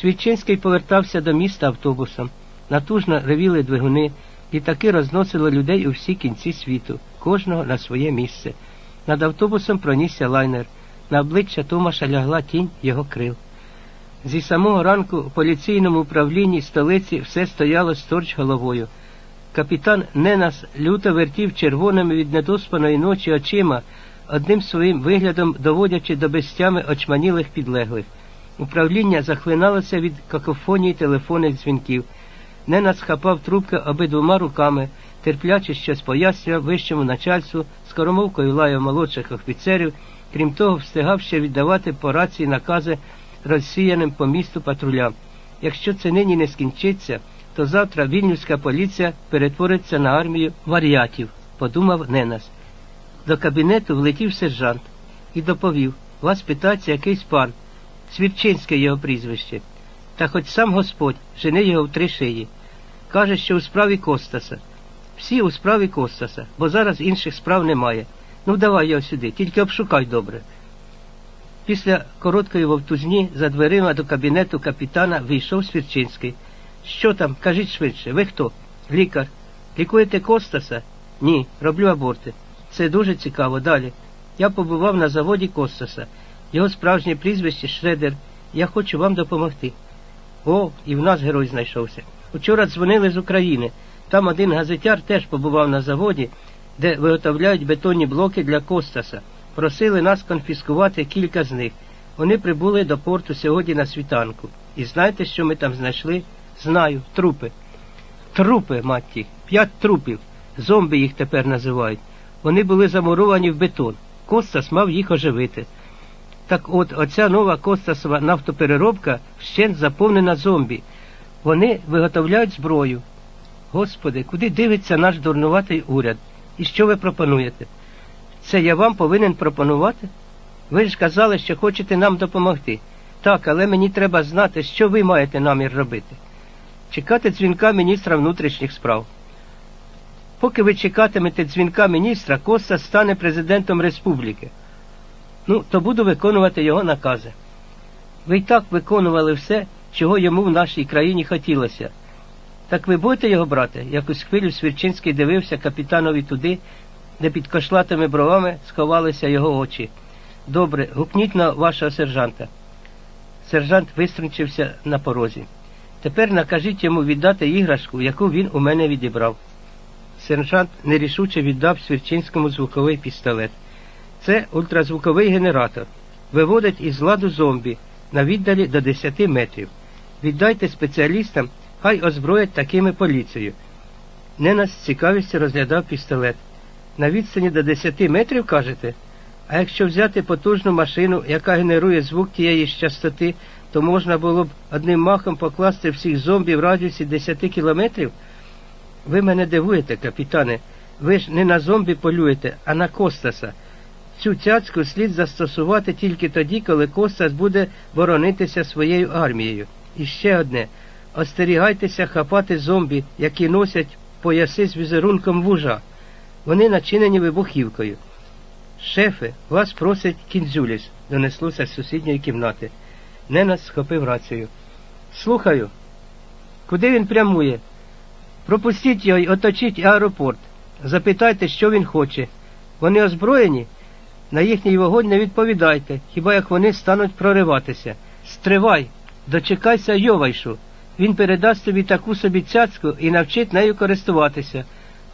Свідчинський повертався до міста автобусом. Натужно ревіли двигуни, літаки розносили людей у всі кінці світу, кожного на своє місце. Над автобусом пронісся лайнер. На обличчя Томаша лягла тінь його крил. Зі самого ранку у поліційному управлінні столиці все стояло сторч головою. Капітан Ненас люто вертів червоними від недоспаної ночі очима, одним своїм виглядом доводячи до безтями очманілих підлеглих. Управління захлиналося від какофонії телефонних дзвінків. Ненас хапав трубки обидвома руками, терпляче щось пояснював вищому начальству, скоромовкою лаяв молодших офіцерів, крім того, встигав ще віддавати по рації накази розсіяним по місту патрулям. Якщо це нині не скінчиться, то завтра вільнюська поліція перетвориться на армію варіатів, подумав Ненас. До кабінету влетів сержант і доповів вас питається якийсь пан, Свірчинське його прізвище. Та хоч сам Господь жени його в три шиї. Каже, що у справі Костаса. Всі у справі Костаса, бо зараз інших справ немає. Ну давай його сюди, тільки обшукай добре. Після короткої вовтузні за дверима до кабінету капітана вийшов Свірчинський. Що там? Кажіть швидше, ви хто? Лікар. Лікуєте Костаса? Ні, роблю аборти. Це дуже цікаво. Далі. Я побував на заводі Костаса. Його справжнє прізвище Шредер. Я хочу вам допомогти. О, і в нас герой знайшовся. Учора дзвонили з України. Там один газетяр теж побував на заводі, де виготовляють бетонні блоки для Костаса. Просили нас конфіскувати кілька з них. Вони прибули до порту сьогодні на світанку. І знаєте, що ми там знайшли? Знаю, трупи. Трупи, матті, п'ять трупів. Зомби їх тепер називають. Вони були замуровані в бетон. Костас мав їх оживити. Так от оця нова Костасова нафтопереробка вщент заповнена зомбі. Вони виготовляють зброю. Господи, куди дивиться наш дурнуватий уряд? І що ви пропонуєте? Це я вам повинен пропонувати? Ви ж казали, що хочете нам допомогти. Так, але мені треба знати, що ви маєте намір робити. Чекати дзвінка міністра внутрішніх справ. Поки ви чекатимете дзвінка міністра, Коста стане президентом республіки. Ну, то буду виконувати його накази. Ви й так виконували все, чого йому в нашій країні хотілося. Так ви будете його брати? Якусь хвилю Свірчинський дивився капітанові туди, де під кошлатими бровами сховалися його очі. Добре, гукніть на вашого сержанта. Сержант виструнчився на порозі. Тепер накажіть йому віддати іграшку, яку він у мене відібрав. Сержант нерішуче віддав Свірчинському звуковий пістолет. Це ультразвуковий генератор. Виводить із ладу зомбі на віддалі до 10 метрів. Віддайте спеціалістам, хай озброять такими поліцію. Ненас з цікавістю розглядав пістолет. На відстані до 10 метрів, кажете? А якщо взяти потужну машину, яка генерує звук тієї ж частоти, то можна було б одним махом покласти всіх зомбі в радіусі 10 кілометрів? Ви мене дивуєте, капітане. Ви ж не на зомбі полюєте, а на Костаса. Цю цяцьку слід застосувати тільки тоді, коли Костас буде боронитися своєю армією. І ще одне остерігайтеся хапати зомбі, які носять пояси з візерунком вужа. Вони начинені вибухівкою. Шефе, вас просить кінзюліс, донеслося з сусідньої кімнати. Ненас схопив рацію. Слухаю. Куди він прямує? Пропустіть його і оточіть аеропорт. Запитайте, що він хоче. Вони озброєні? На їхній вогонь не відповідайте, хіба як вони стануть прориватися. Стривай, дочекайся Йовайшу. Він передасть тобі таку собі цяцьку і навчить нею користуватися.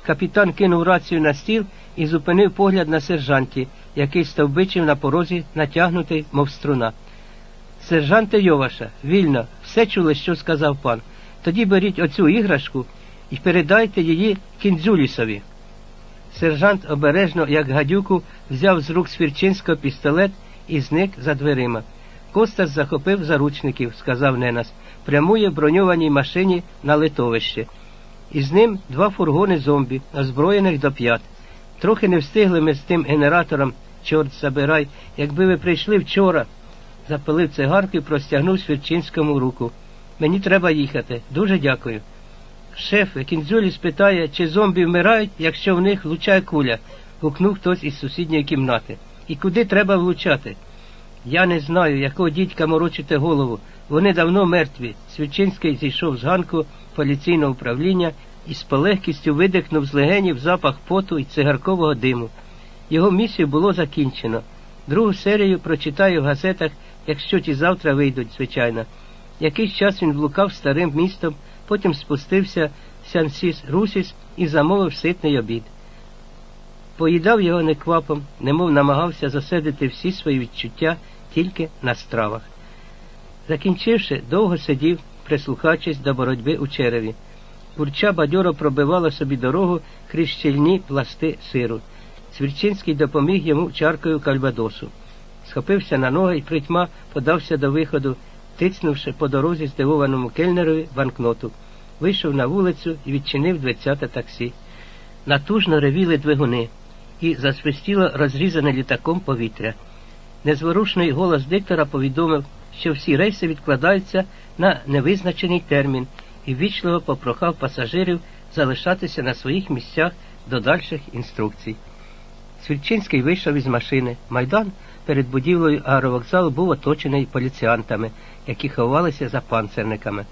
Капітан кинув рацію на стіл і зупинив погляд на сержанті, який стовбичив на порозі, натягнутий, мов струна. Сержанте Йоваша, вільно, все чули, що сказав пан. Тоді беріть оцю іграшку і передайте її кінзюлісові. Сержант обережно, як гадюку, взяв з рук Свірчинського пістолет і зник за дверима. Костас захопив заручників, сказав Ненас, прямує в броньованій машині на литовище. І з ним два фургони зомбі, озброєних до п'ят. Трохи не встигли ми з тим генератором, чорт забирай, якби ви прийшли вчора. Запалив цигарку і простягнув Свірчинському руку. Мені треба їхати. Дуже дякую. Шеф, кінзюлі спитає, чи зомбі вмирають, якщо в них влучає куля, гукнув хтось із сусідньої кімнати. І куди треба влучати? Я не знаю, якого дідька морочите голову. Вони давно мертві. Свічинський зійшов з ганку поліційного управління і з полегкістю видихнув з легенів запах поту і цигаркового диму. Його місію було закінчено. Другу серію прочитаю в газетах, якщо ті завтра вийдуть, звичайно. Якийсь час він блукав старим містом, потім спустився Сянсіс Русіс і замовив ситний обід. Поїдав його неквапом, немов намагався зосередити всі свої відчуття тільки на стравах. Закінчивши, довго сидів, прислухаючись до боротьби у череві. Курча бадьоро пробивала собі дорогу крізь щільні пласти сиру. Свірчинський допоміг йому чаркою кальвадосу. Схопився на ноги і притьма подався до виходу, тицнувши по дорозі здивованому кельнерові банкноту. Вийшов на вулицю і відчинив дверцята таксі. Натужно ревіли двигуни, і засвистіло розрізане літаком повітря. Незворушний голос диктора повідомив, що всі рейси відкладаються на невизначений термін і ввічливо попрохав пасажирів залишатися на своїх місцях до дальших інструкцій. Свідчинський вийшов із машини. Майдан перед будівлею аеровокзалу був оточений поліціантами, які ховалися за панцерниками.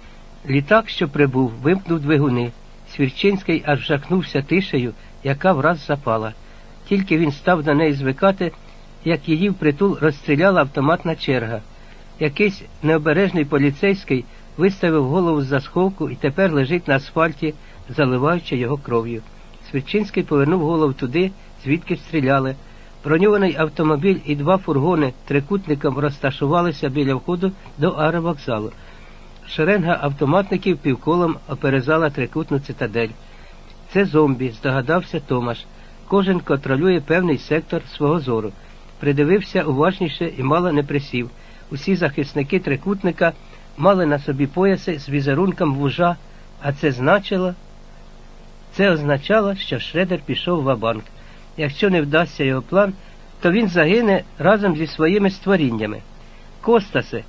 Літак, що прибув, вимкнув двигуни. Свірчинський аж жахнувся тишею, яка враз запала. Тільки він став на неї звикати, як її впритул розстріляла автоматна черга. Якийсь необережний поліцейський виставив голову з-за сховку і тепер лежить на асфальті, заливаючи його кров'ю. Свідчинський повернув голову туди, звідки стріляли. Броньований автомобіль і два фургони трикутником розташувалися біля входу до аеровокзалу. Шеренга автоматників півколом оперезала трикутну цитадель. Це зомбі, здогадався Томаш. Кожен контролює певний сектор свого зору. Придивився уважніше і мало не присів. Усі захисники трикутника мали на собі пояси з візерунком вужа, а це значило. Це означало, що Шредер пішов в Абанк. Якщо не вдасться його план, то він загине разом зі своїми створіннями. Костасе,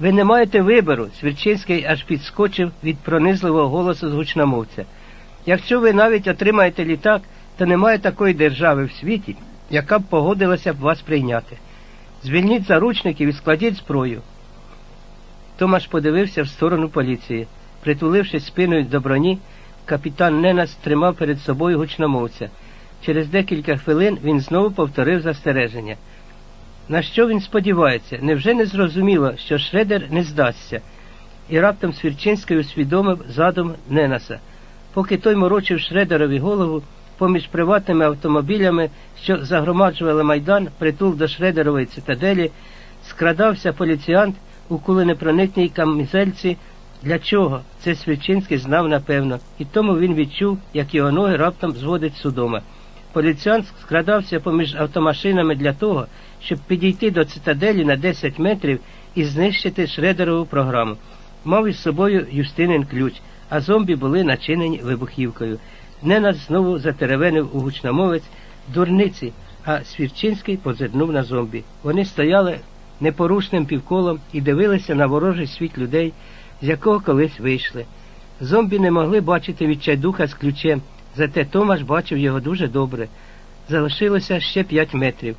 ви не маєте вибору, Свірчинський аж підскочив від пронизливого голосу з гучномовця. Якщо ви навіть отримаєте літак, то немає такої держави в світі, яка б погодилася б вас прийняти. Звільніть заручників і складіть зброю. Томаш подивився в сторону поліції. Притулившись спиною до броні, капітан Ненас тримав перед собою гучномовця. Через декілька хвилин він знову повторив застереження. На що він сподівається? Невже не зрозуміло, що Шредер не здасться? І раптом Свірчинський усвідомив задум Ненаса. Поки той морочив Шредерові голову, поміж приватними автомобілями, що загромаджували майдан, притул до Шредерової цитаделі, скрадався поліціянт у куленепроникній камізельці. Для чого? Це Свічинський знав напевно, і тому він відчув, як його ноги раптом зводить судома. Поліціянт скрадався поміж автомашинами для того, щоб підійти до цитаделі на 10 метрів і знищити шредерову програму. Мав із собою Юстинин ключ, а зомбі були начинені вибухівкою. Ненад знову затеревенив у гучномовець дурниці, а Свірчинський позирнув на зомбі. Вони стояли непорушним півколом і дивилися на ворожий світ людей, з якого колись вийшли. Зомбі не могли бачити відчайдуха з ключем, зате Томаш бачив його дуже добре. Залишилося ще п'ять метрів.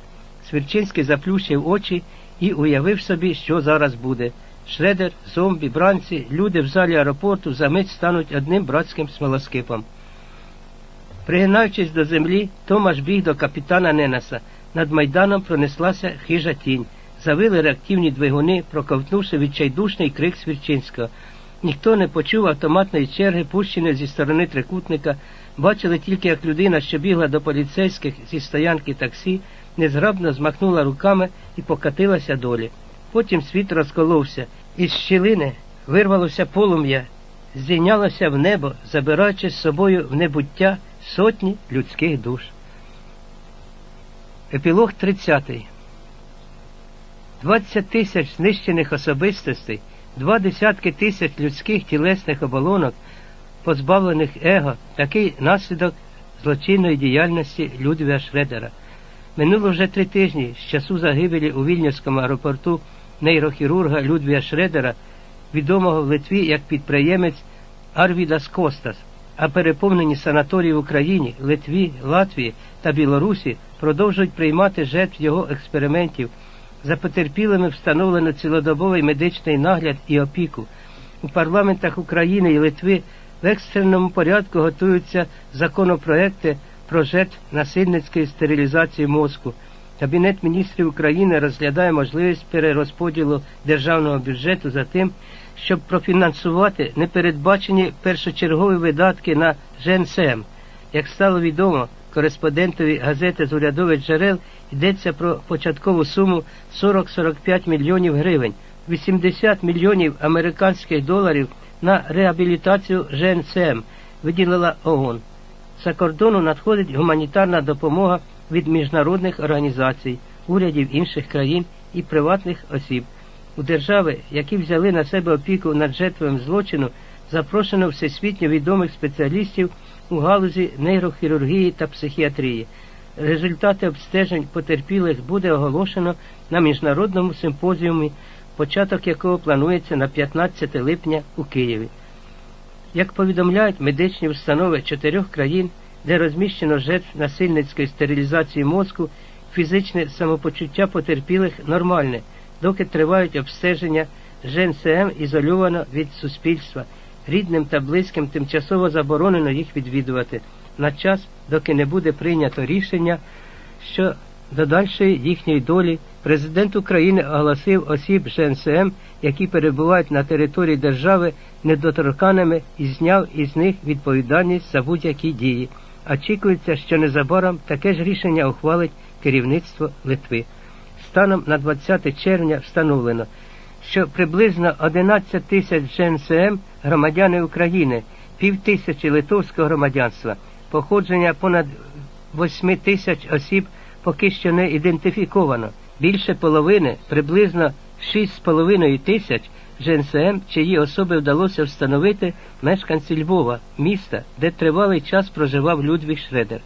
Свірчинський заплющив очі і уявив собі, що зараз буде. Шредер, зомбі, бранці, люди в залі аеропорту за мить стануть одним братським смолоскипом. Пригинаючись до землі, Томаш біг до капітана Ненаса. Над майданом пронеслася хижа тінь. Завили реактивні двигуни, проковтнувши відчайдушний крик Свірчинського. Ніхто не почув автоматної черги, пущеної зі сторони трикутника, бачили тільки, як людина, що бігла до поліцейських зі стоянки таксі, незграбно змахнула руками і покатилася долі. Потім світ розколовся, із щілини вирвалося полум'я, здійнялося в небо, забираючи з собою в небуття сотні людських душ. Епілог 30. Двадцять тисяч знищених особистостей, два десятки тисяч людських тілесних оболонок, позбавлених его, такий наслідок злочинної діяльності Людвіга Шредера. Минуло вже три тижні з часу загибелі у Вільнюському аеропорту нейрохірурга Людвіга Шредера, відомого в Литві як підприємець Арвідас Костас, а переповнені санаторії в Україні, Литві, Латвії та Білорусі продовжують приймати жертв його експериментів За потерпілими встановлено цілодобовий медичний нагляд і опіку. У парламентах України і Литви в екстреному порядку готуються законопроекти про жертв насильницької стерилізації мозку. Кабінет міністрів України розглядає можливість перерозподілу державного бюджету за тим, щоб профінансувати непередбачені першочергові видатки на ЖНСМ. Як стало відомо, кореспондентові газети з урядових джерел йдеться про початкову суму 40-45 мільйонів гривень, 80 мільйонів американських доларів на реабілітацію ЖНСМ виділила ООН. За кордону надходить гуманітарна допомога від міжнародних організацій, урядів інших країн і приватних осіб. У держави, які взяли на себе опіку над жертвами злочину, запрошено всесвітньо відомих спеціалістів у галузі нейрохірургії та психіатрії. Результати обстежень потерпілих буде оголошено на міжнародному симпозіумі, початок якого планується на 15 липня у Києві. Як повідомляють медичні установи чотирьох країн, де розміщено жертв насильницької стерилізації мозку, фізичне самопочуття потерпілих нормальне, доки тривають обстеження, ЖНСМ ізольовано від суспільства, рідним та близьким тимчасово заборонено їх відвідувати на час, доки не буде прийнято рішення, що до дальшої їхньої долі президент України оголосив осіб ЖНСМ, які перебувають на території держави недоторканими і зняв із них відповідальність за будь-які дії. Очікується, що незабаром таке ж рішення ухвалить керівництво Литви. Станом на 20 червня встановлено, що приблизно 11 тисяч ЖНСМ громадяни України, півтисячі литовського громадянства, походження понад 8 тисяч осіб поки що не ідентифіковано. Більше половини, приблизно 6,5 тисяч ЖНСМ, чиї особи вдалося встановити мешканці Львова, міста, де тривалий час проживав Людвіг Шредер.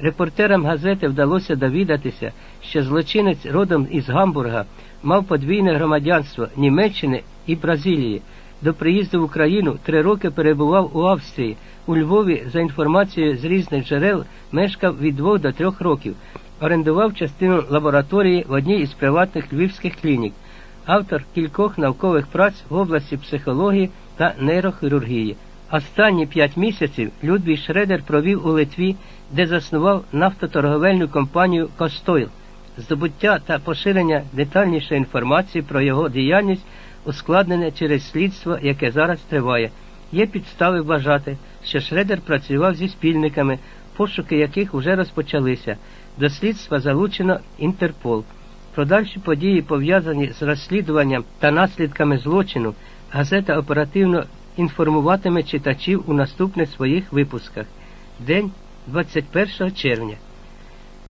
Репортерам газети вдалося довідатися, що злочинець родом із Гамбурга мав подвійне громадянство Німеччини і Бразилії. До приїзду в Україну три роки перебував у Австрії. У Львові, за інформацією з різних джерел, мешкав від двох до трьох років, орендував частину лабораторії в одній із приватних львівських клінік, автор кількох наукових праць в області психології та нейрохірургії. Останні п'ять місяців Людвій Шредер провів у Литві, де заснував нафтоторговельну компанію Костойл. Здобуття та поширення детальнішої інформації про його діяльність ускладнене через слідство, яке зараз триває. Є підстави вважати, що Шредер працював зі спільниками, пошуки яких вже розпочалися. До слідства залучено Інтерпол. Про дальші події, пов'язані з розслідуванням та наслідками злочину, газета оперативно інформуватиме читачів у наступних своїх випусках. День 21 червня.